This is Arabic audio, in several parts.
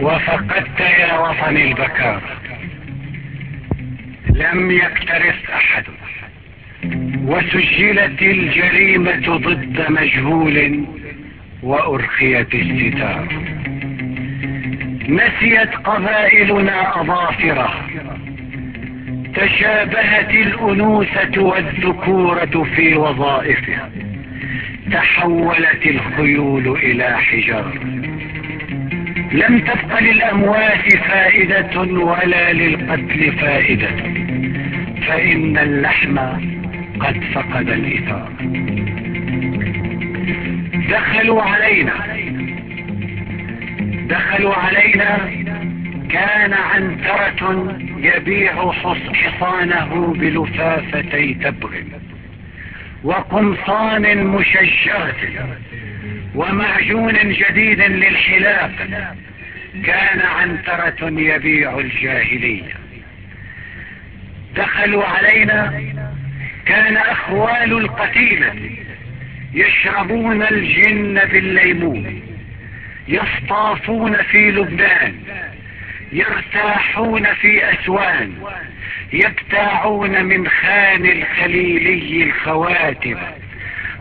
وفقدت يا وطني البكار لم يكترث أحد. وسجلت الجريمة ضد مجهول وارخيت الستار. نسيت قبائلنا أظافرة. تشابهت الأنوثة والذكورة في وظائفها. تحولت الخيول إلى حجار لم تبق للأموات فائدة ولا للقتل فائدة. فإن اللحم قد فقد الاثار دخلوا علينا. دخلوا علينا. كان عنترة يبيع حصانه بلفافتي تبغ وقمصان مشجرة. ومعجون جديد للحلاق. كان عنترة يبيع الجاهلية. دخلوا علينا كان أخوال القتيلة يشربون الجن بالليمون يصطافون في لبنان يرتاحون في أسوان يبتاعون من خان الخليلي الخواتم.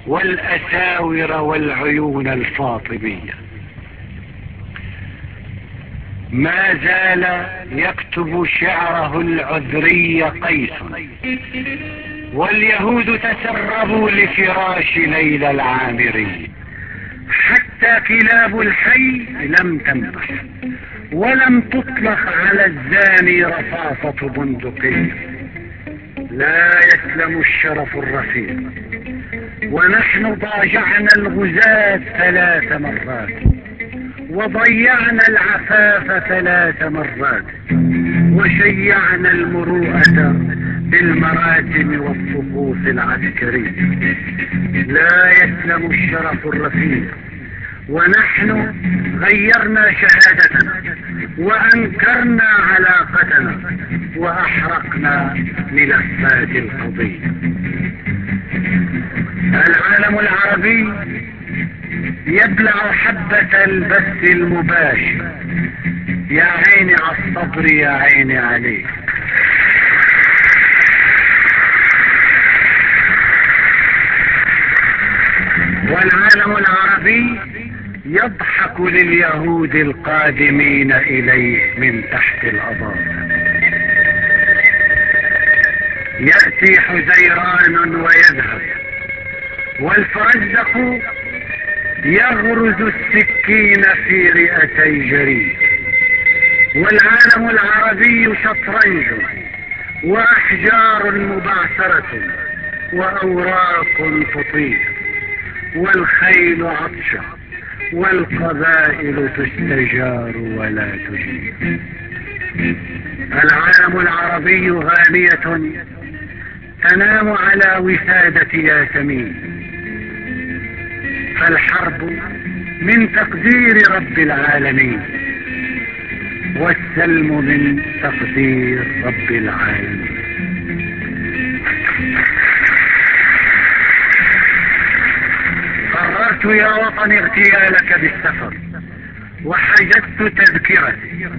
والأساور والعيون الفاطمية. ما زال يكتب شعره العذري قيس واليهود تسربوا لفراش ليلى العامري. حتى كلاب الحي لم تنبح ولم تطلق على الزاني رصاصة بندقية. لا يسلم الشرف الرفيق. ونحن ضاجعنا الغزاة ثلاث مرات وضيعنا العفاف ثلاث مرات وشيعنا المروءة بالمراتم والصفوف العسكرية. لا يسلم الشرف الرفيق ونحن غيرنا شهادتنا وأنكرنا علاقتنا وأحرقنا ملفات القضية العالم العربي يبلع حبة البث المباشر. يا عيني على الصبر يا عيني عليك. والعالم العربي يضحك لليهود القادمين إليه من تحت الأظافر يأتي حزيران ويذهب. والفرزدق يغرز السكين في رئتي جرير والعالم العربي شطرنج وأحجار مبعثرة وأوراق تطير. والخيل عطشة والقبائل تستجار ولا تجيب العالم العربي غانية تنام على وسادة ياسمين. فالحرب من تقدير رب العالمين والسلم من تقدير رب العالمين. قررت يا وطن اغتيالك بالسفر وحجزت تذكرتي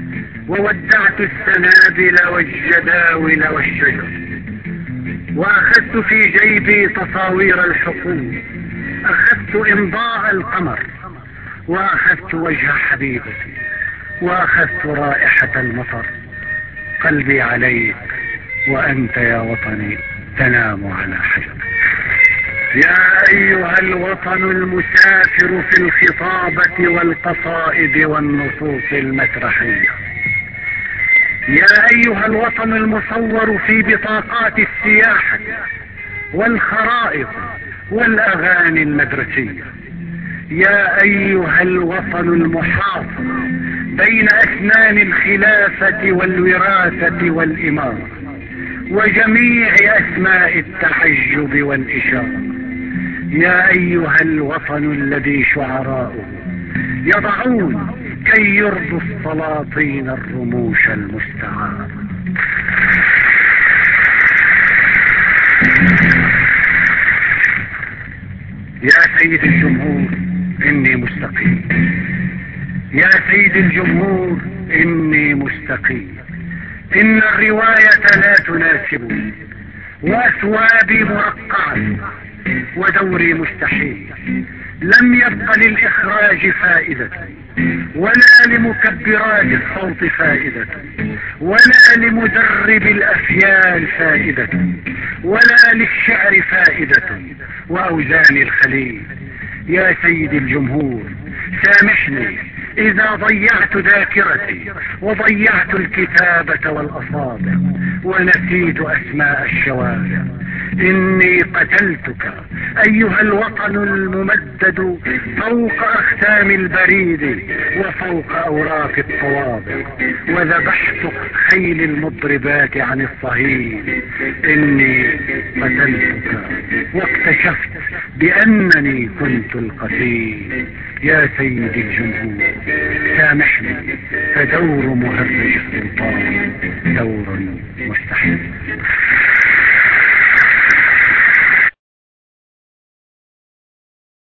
وودعت السنابل والجداول والشجر وأخذت في جيبي تصاوير الحقول اخذت امضاء القمر واخذت وجه حبيبتي واخذت رائحة المطر. قلبي عليك وأنت يا وطني تنام على حجر يا أيها الوطن المسافر في الخطابة والقصائد والنصوص المسرحية يا أيها الوطن المصور في بطاقات السياحة والخرائط والاغاني المدرسية. يا أيها الوطن المحاصر بين أسنان الخلافة والوراثة والإمارة وجميع أسماء التحجب والإشارة. يا أيها الوطن الذي شعراؤه يضعون كي يرضوا السلاطين الرموش المستعارة يا سيد الجمهور إني مستقيم. يا سيد الجمهور إني مستقيم. إن الرواية لا تناسبني وأثوابي مرقعة ودوري مستحيل. لم يبق للإخراج فائدة ولا لمكبرات الصوت فائدة ولا لمدرب الأفيال فائدة ولا للشعر فائدة. وأوزان الخليل يا سيد الجمهور سامحني إذا ضيعت ذاكرتي وضيعت الكتابة والأصابع ونسيت أسماء الشوارع. إني قتلتك. أيها الوطن الممدد فوق أختام البريد وفوق أوراق الطوابع وذبحت خيل المضربات عن الصهيل إني قتلتك واكتشفت بأنني كنت القتيل. يا سيدي الجمهور سامحني فدور مهرج السلطان دور مستحيل.